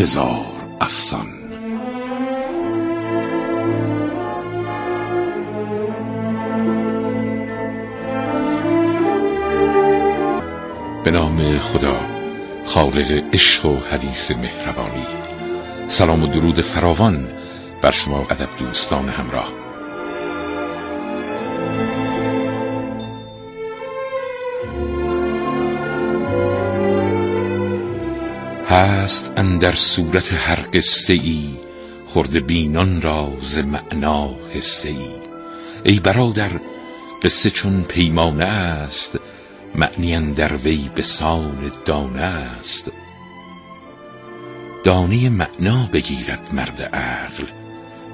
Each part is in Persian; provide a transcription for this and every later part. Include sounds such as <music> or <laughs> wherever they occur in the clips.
هزار افسان. به نام خدا خالق عشق و حدیث مهربانی. سلام و درود فراوان بر شما ادب دوستان همراه. هست اندر صورت هر قصه ای خرد بینان را ز معنا حسه ای. ای برادر قصه چون پیمانه است معنی اندر وی به سان دانه است. دانه معنا بگیرد مرد عقل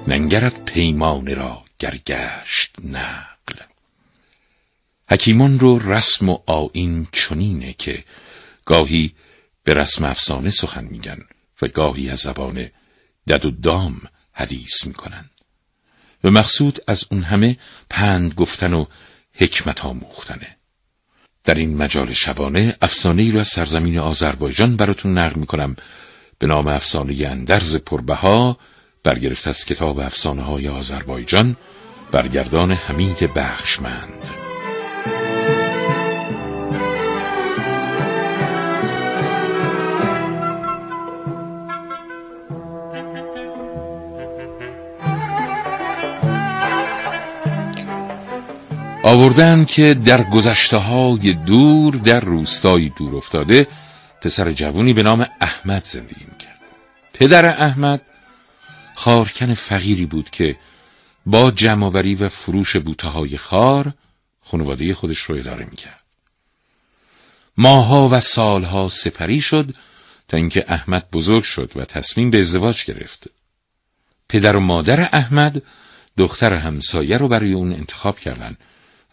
ننگرد پیمانه را گرگشت نقل. حکیمان رو رسم و آین چنینه که گاهی به رسم افسانه سخن میگن و گاهی از زبان دد و دام حدیث می‌کنن. و مقصود از اون همه پند گفتن و حکمت آموختنه. در این مجال شبانه افسانه ای رو از سرزمین آذربایجان براتون نقل می‌کنم. به نام افسانه اندرز پربها برگرفته از کتاب افسانه های آذربایجان برگردان حمید بخشمند. آوردن که در گذشته های دور در روستایی دور افتاده پسر جوونی به نام احمد زندگی می‌کرد. پدر احمد خارکن فقیری بود که با جمعآوری و فروش بوته های خار خانواده خودش رو اداره می‌کرد. ماها و سالها سپری شد تا اینکه احمد بزرگ شد و تصمیم به ازدواج گرفت. پدر و مادر احمد دختر همسایه رو برای اون انتخاب کردند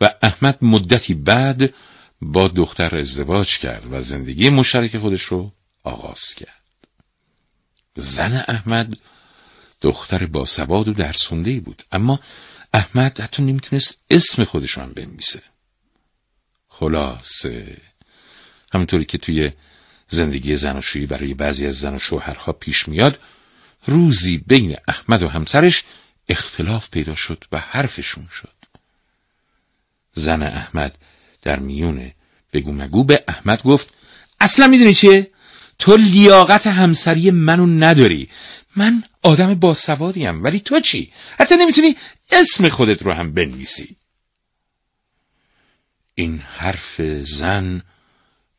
و احمد مدتی بعد با دختر ازدواج کرد و زندگی مشترک خودش رو آغاز کرد. زن احمد دختر با سواد و درسونده بود اما احمد حتی نمی‌تونست اسم خودش رو هم بنویسه. خلاصه همونطوری که توی زندگی زناشویی برای بعضی از زن و شوهرها پیش میاد روزی بین احمد و همسرش اختلاف پیدا شد و حرفشون شد. زن احمد در میون بگو مگو به احمد گفت اصلا می‌دونی چیه؟ تو لیاقت همسری منو نداری من آدم باسوادیم ولی تو چی؟ حتی نمی‌تونی اسم خودت رو هم بنویسی این حرف زن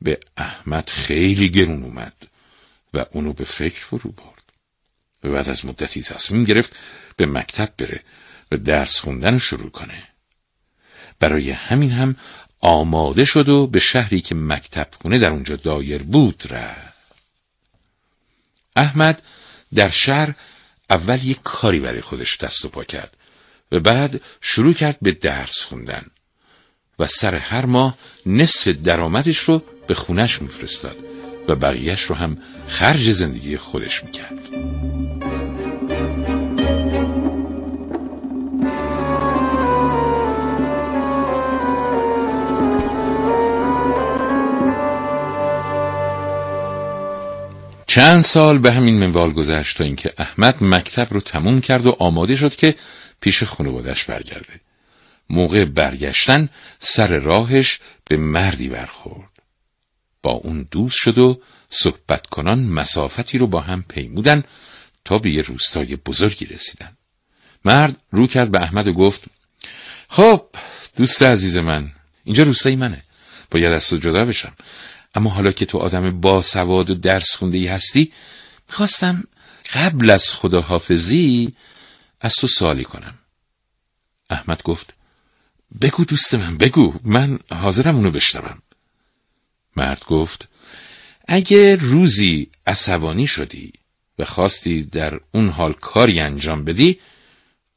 به احمد خیلی گرون اومد و اونو به فکر فرو برد و بعد از مدتی تصمیم گرفت به مکتب بره و درس خوندن شروع کنه برای همین هم آماده شد و به شهری که مکتب خونه در اونجا دایر بود رفت. احمد در شهر اول یک کاری برای خودش دست و پا کرد و بعد شروع کرد به درس خوندن و سر هر ماه نصف درآمدش رو به خونش میفرستاد و بقیهش رو هم خرج زندگی خودش می‌کرد. چند سال به همین منوال گذشت تا اینکه احمد مکتب رو تموم کرد و آماده شد که پیش خانوادش برگرده. موقع برگشتن سر راهش به مردی برخورد. با اون دوست شد و صحبت کنان مسافتی رو با هم پیمودن تا به یه روستای بزرگی رسیدن. مرد رو کرد به احمد و گفت خب دوست عزیز من اینجا روستای منه. باید از تو جدا بشم. اما حالا که تو آدم با سواد و درس خونده ای هستی می‌خواستم قبل از خداحافظی از تو سوالی کنم احمد گفت بگو دوست من بگو من حاضرم اونو بشنوم مرد گفت اگه روزی عصبانی شدی و خواستی در اون حال کاری انجام بدی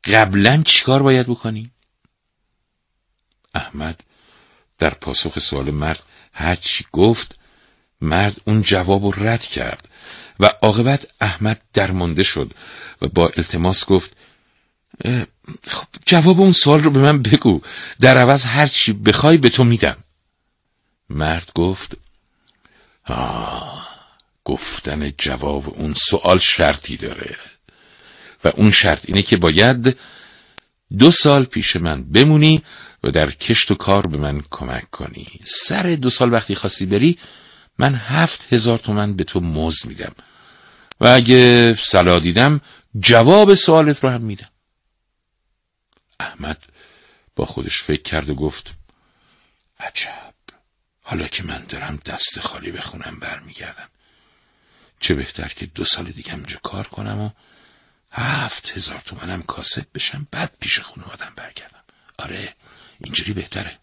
قبلا چیکار باید بکنی؟ احمد در پاسخ سوال مرد هرچی گفت مرد اون جواب رو رد کرد و عاقبت احمد درمانده شد و با التماس گفت خب جواب اون سوال رو به من بگو. در عوض هرچی بخوای به تو میدم. مرد گفت آه گفتن جواب اون سوال شرطی داره. و اون شرط اینه که باید دو سال پیش من بمونی و در کشت و کار به من کمک کنی. سر دو سال وقتی خواستی بری من هفت هزار تومن به تو موز میدم. و اگه سلا دیدم جواب سوالت رو هم میدم. احمد با خودش فکر کرد و گفت عجب. حالا که من دارم دست خالی بخونم برمیگردم. چه بهتر که دو سال دیگه اینجا کار کنم و هفت هزار تومنم کاسب بشم بعد پیش خانوادم برگردم. آره اینجوری بهتره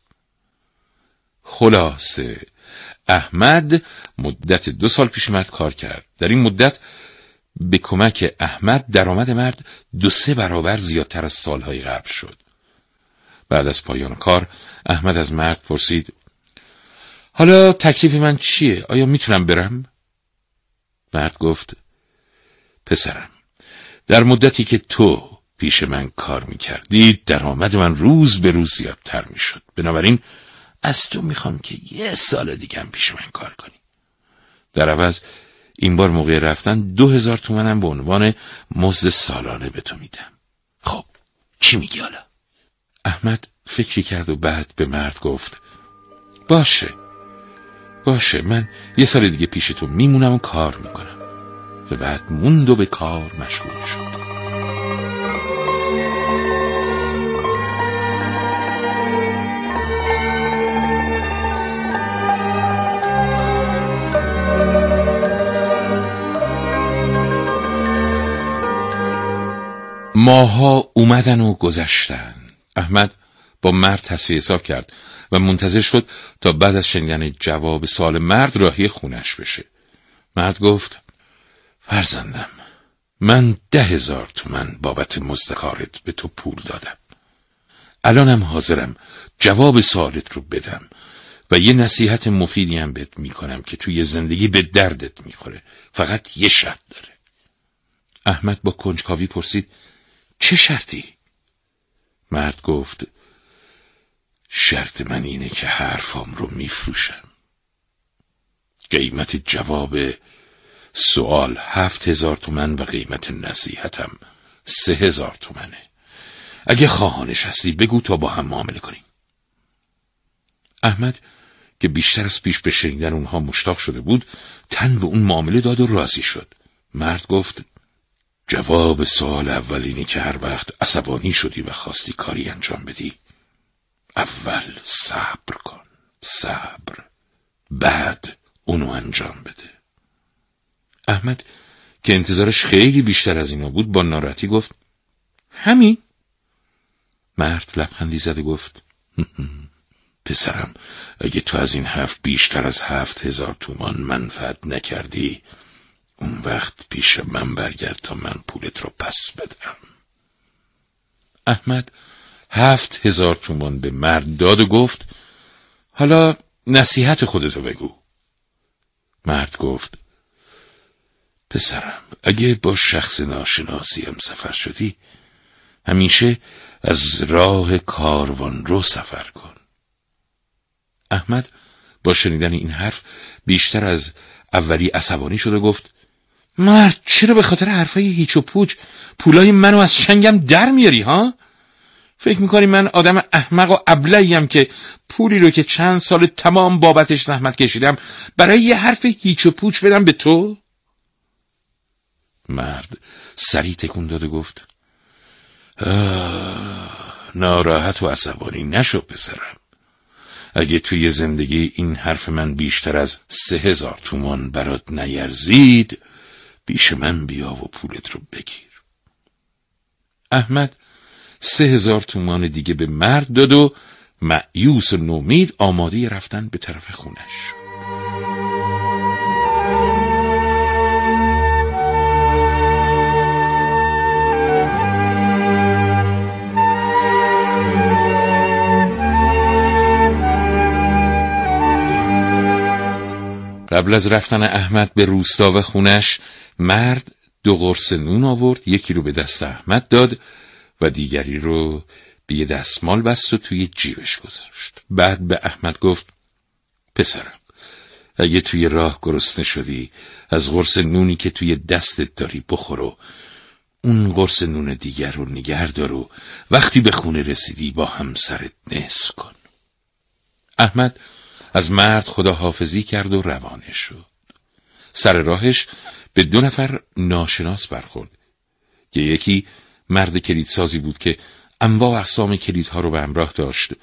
خلاصه احمد مدت دو سال پیش مرد کار کرد در این مدت به کمک احمد درآمد مرد دو سه برابر زیادتر از سالهای قبل شد بعد از پایان کار احمد از مرد پرسید حالا تکلیف من چیه؟ آیا می‌تونم برم؟ مرد گفت پسرم در مدتی که تو پیش من کار می‌کردی. درآمد من روز به روز زیادتر می‌شد. بنابراین از تو می‌خوام که یه سال دیگه هم پیش من کار کنی. در عوض این بار موقع رفتن دو هزار تومنم به عنوان مزد سالانه به تو میدم. خب چی میگی حالا؟ احمد فکری کرد و بعد به مرد گفت باشه باشه من یه سال دیگه پیش تو میمونم و کار می‌کنم. و بعد موند و به کار مشغول شد. ماها اومدن و گذشتن. احمد با مرد تصفیه حساب کرد و منتظر شد تا بعد از شنیدن جواب سال مرد راهی خونش بشه. مرد گفت فرزندم من ده هزار تومن بابت مزدکارت به تو پول دادم. الانم حاضرم جواب سوالت رو بدم و یه نصیحت مفیدی هم بهت می‌کنم که توی زندگی به دردت می‌خوره. فقط یه شرط داره. احمد با کنجکاوی پرسید چه شرطی؟ مرد گفت شرط من اینه که حرفام رو میفروشم. قیمت جواب سوال هفت هزار تومن و قیمت نصیحتم سه هزار تومنه. اگه خواهانش هستی بگو تا با هم معامله کنیم. احمد که بیشتر از پیش به شنیدن اونها مشتاق شده بود تن به اون معامله داد و راضی شد. مرد گفت جواب سوال اولینی که هر وقت عصبانی شدی و خواستی کاری انجام بدی اول صبر کن صبر بعد اونو انجام بده. احمد که انتظارش خیلی بیشتر از اینا بود با ناراحتی گفت همین. مرد لبخندی زده گفت <laughs> پسرم اگه تو از این حرف بیشتر از هفت هزار تومان منفعت نکردی اون وقت پیش من برگرد تا من پولت رو پس بدم. احمد هفت هزار تومان به مرد داد و گفت حالا نصیحت خودتو بگو. مرد گفت پسرم اگه با شخص ناشناسی هم سفر شدی همیشه از راه کاروان رو سفر کن. احمد با شنیدن این حرف بیشتر از اولی عصبانی شد و گفت مرد چرا به خاطر حرفای هیچ و پوچ پولای منو از شنگم در میاری ها؟ فکر می‌کنی من آدم احمق و ابلهیم که پولی رو که چند سال تمام بابتش زحمت کشیدم برای یه حرف هیچ و پوچ بدم به تو؟ مرد سری تکون داد و گفت ناراحت و عصبانی نشو پسرم اگه توی زندگی این حرف من بیشتر از سه هزار تومان برات نیرزید بیش من بیا و پولت رو بگیر. احمد سه هزار تومان دیگه به مرد داد و معیوس و نومید آماده رفتن به طرف خونش شد. قبل از رفتن احمد به روستا و خونش مرد دو قرص نون آورد یکی رو به دست احمد داد و دیگری رو به یه دستمال بست و توی جیبش گذاشت. بعد به احمد گفت پسرم اگه توی راه گرسنه شدی از قرص نونی که توی دستت داری بخورو اون قرص نون دیگر رو نگر دارو وقتی به خونه رسیدی با همسرت نصف کن. احمد از مرد خداحافظی کرد و روانه شد. سر راهش به دو نفر ناشناس برخورد. که یکی مرد کلیدسازی بود که انواع اقسام کلیدها رو به همراه داشت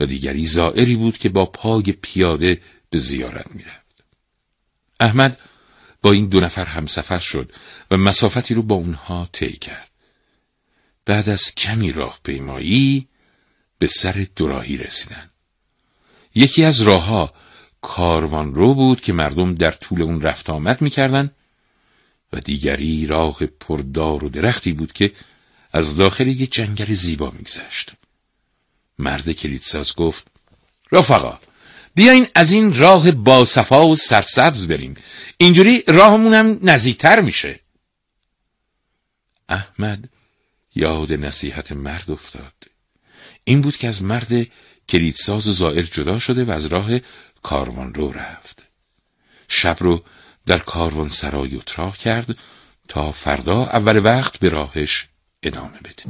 و دیگری زائری بود که با پای پیاده به زیارت می‌رفت. احمد با این دو نفر همسفر شد و مسافتی رو با اونها طی کرد. بعد از کمی راه پیمایی به سر دوراهی رسیدن یکی از راهها کاروان رو بود که مردم در طول اون رفت آمد می‌کردن و دیگری راه پردار و درختی بود که از داخل یک جنگل زیبا میگذشت. مرد کلیدساز گفت رفقا بیاین از این راه باصفا و سرسبز بریم. اینجوری راهمون هم نزدیکتر میشه. احمد یاد نصیحت مرد افتاد. این بود که از مرد کلیدساز و زائر جدا شده و از راه کاروان رو رفت. شب رو در کاروان سرای اتراق کرد تا فردا اول وقت به راهش ادامه بده.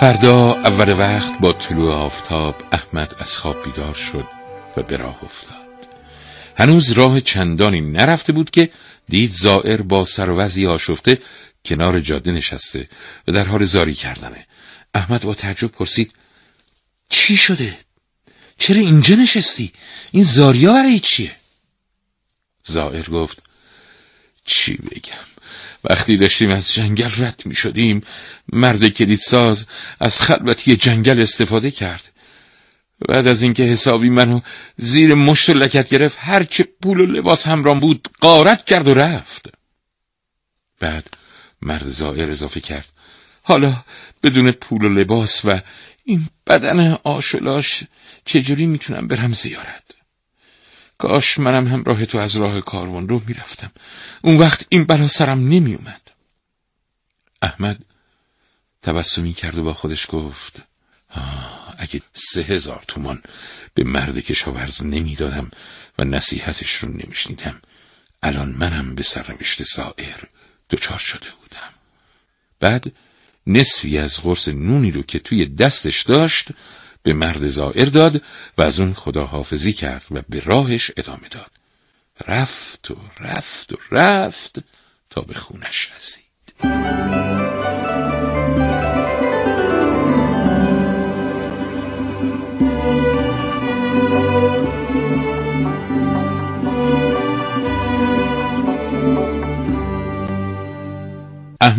فردا اول وقت با طلوع آفتاب احمد از خواب بیدار شد و به راه افتاد هنوز راه چندانی نرفته بود که دید زائر با سروزی آشفته کنار جاده نشسته و در حال زاری کردنه احمد با تعجب پرسید چی شده؟ چرا اینجا نشستی؟ این زاریا برای چیه؟ زائر گفت چی بگم وقتی داشتیم از جنگل رد می شدیم مرد کلیدساز از خلوتی جنگل استفاده کرد. بعد از اینکه حسابی منو زیر مشت و لکت گرفت هرچه پول و لباس همرام بود قارت کرد و رفت. بعد مرد زائر اضافه کرد. حالا بدون پول و لباس و این بدن آشلاش چجوری می‌تونم برم زیارت؟ کاش منم همراه تو از راه کاروان رو می‌رفتم. اون وقت این بلا سرم نمیومد احمد تبسمی کرد و با خودش گفت آه اگه سه هزار تومان به مرد کشاورز نمی‌دادم و نصیحتش رو نمیشنیدم الان منم به سرنوشت سائر دچار شده بودم. بعد نصفی از قرص نونی رو که توی دستش داشت به مرد زائر داد و از اون خداحافظی کرد و به راهش ادامه داد. رفت و رفت و رفت تا به خونش رسید.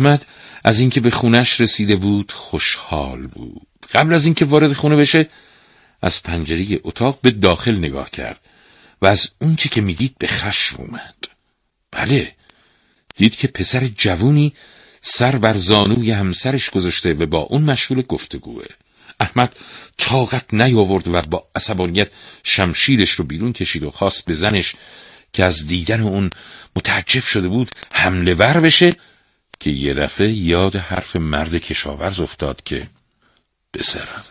احمد از اینکه به خونش رسیده بود خوشحال بود. قبل از اینکه وارد خونه بشه از پنجره اتاق به داخل نگاه کرد و از اونچه که می‌دید به خشم اومد. بله دید که پسر جوونی سر بر زانوی همسرش گذاشته و با اون مشغول گفتگوه. احمد طاقت نیاورد و با عصبانیت شمشیرش رو بیرون کشید و خواست به زنش که از دیدن اون متعجب شده بود حمله ور بشه که یه دفعه یاد حرف مرد کشاورز افتاد که بسرم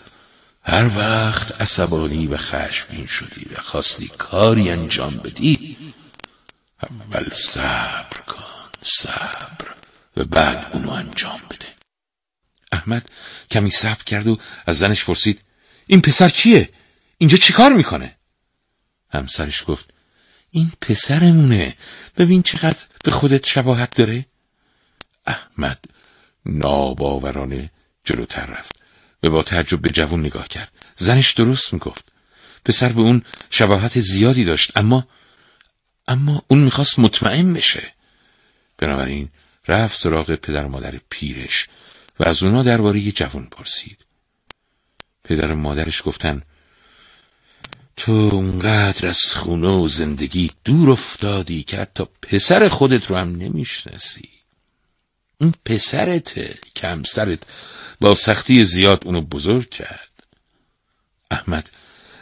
هر وقت عصبانی و خشمگین شدی و خواستی کاری انجام بدی اول صبر کن صبر و بعد اونو انجام بده احمد کمی صبر کرد و از زنش پرسید این پسر کیه؟ اینجا چیکار می‌کنه؟ همسرش گفت این پسرمونه ببین چقدر به خودت شباهت داره احمد ناباورانه جلوتر رفت و با تعجب به جوون نگاه کرد. زنش درست می‌گفت. پسر به اون شباهت زیادی داشت اما اما اون می‌خواست مطمئن بشه. بنابراین رفت سراغ پدر و مادر پیرش و از اونا درباره جوون پرسید. پدر و مادرش گفتن تو اونقدر از خونه و زندگی دور افتادی که حتی پسر خودت رو هم نمی‌شناسی. اون پسرته کمسرت با سختی زیاد اونو بزرگ کرد. احمد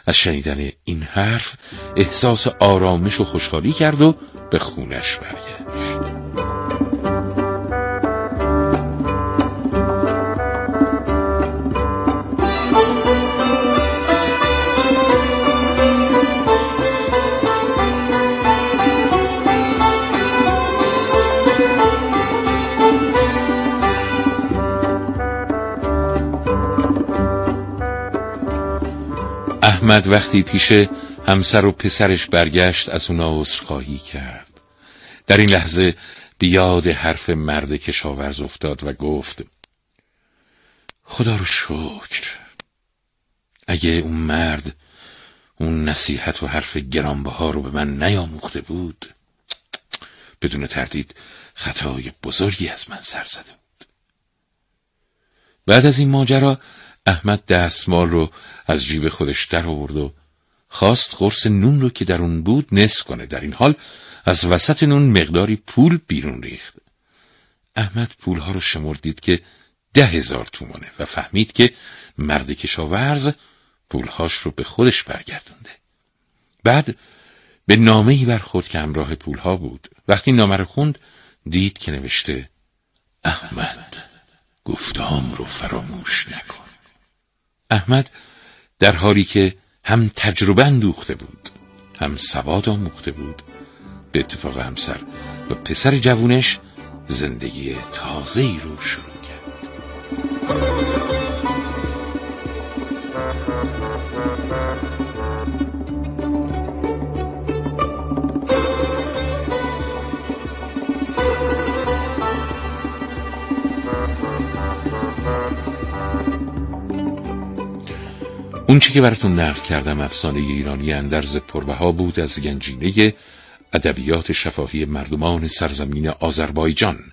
از شنیدن این حرف احساس آرامش و خوشحالی کرد و به خونش برگشت. احمد وقتی پیش همسر و پسرش برگشت از اونا عذرخواهی کرد. در این لحظه بیاد حرف مرد کشاورز افتاد و گفت خدا رو شکر. اگه اون مرد اون نصیحت و حرف گرانبها رو به من نیاموخته بود بدون تردید خطای بزرگی از من سر زده بود. بعد از این ماجرا احمد دستمال رو از جیب خودش در آورد و خواست قرص نون رو که در اون بود نصف کنه. در این حال از وسط نون مقداری پول بیرون ریخت. احمد پولها رو شمردید که ده هزار تومانه و فهمید که مرد کشاورز پولهاش رو به خودش برگردونده. بعد به نامه ای برخورد که همراه پولها بود. وقتی نامه رو خوند دید که نوشته احمد گفتام رو فراموش نکن. احمد در حالی که هم تجربه اندوخته بود هم سواد آموخته بود به اتفاق همسر و پسر جوونش زندگی تازه ای رو شروع اون چی که براتون نقل کردم افسانه ایرانی اندرز پربها بود از گنجینه ادبیات شفاهی مردمان سرزمین آذربایجان.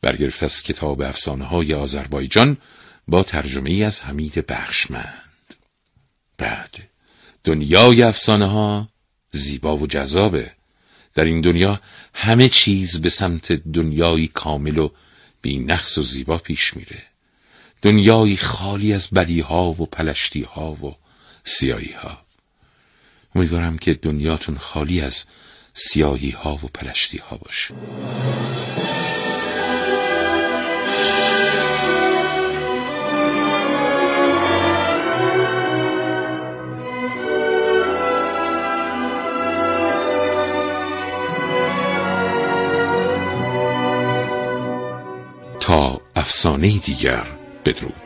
برگرفت از کتاب افسانه های آذربایجان با ترجمه ای از حمید بخشمند. بعد دنیای افسانه ها زیبا و جذابه. در این دنیا همه چیز به سمت دنیایی کامل و بی نقص و زیبا پیش میره. دنیایی خالی از بدی ها و پلشتی ها و سیایی ها امیدوارم که دنیاتون خالی از سیاهی ها و پلشتی ها باشه. تا افسانه دیگر. Petru.